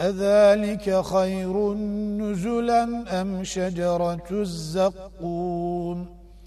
أذلك خير نزلا أم شجرة الزقوم